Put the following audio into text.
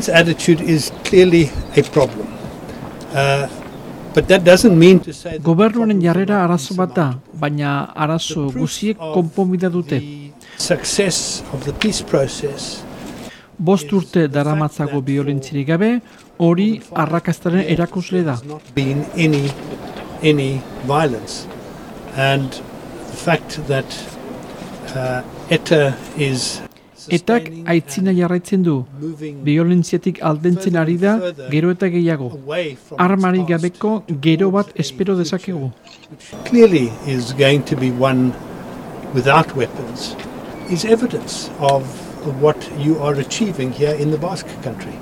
This attitude is clearly a problem. Uh, but that doesn't mean to say Gobernuaren jarrera arazo bat da, baina arazo guziek konponbida dute. success of the peace process Bost urte daramatzago biolentzirik gabe, hori arrakastaren erakusle da. Any violence, and the fact that uh, ETA is Etak aitzina jarraitzen du, biolentziatik aldentzen ari da, gero eta gehiago. Armari gabeko gero bat espero dezakegu. clearly is going to be one without weapons is evidence of what you are achieving here in the Basque country.